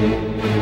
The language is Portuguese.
Música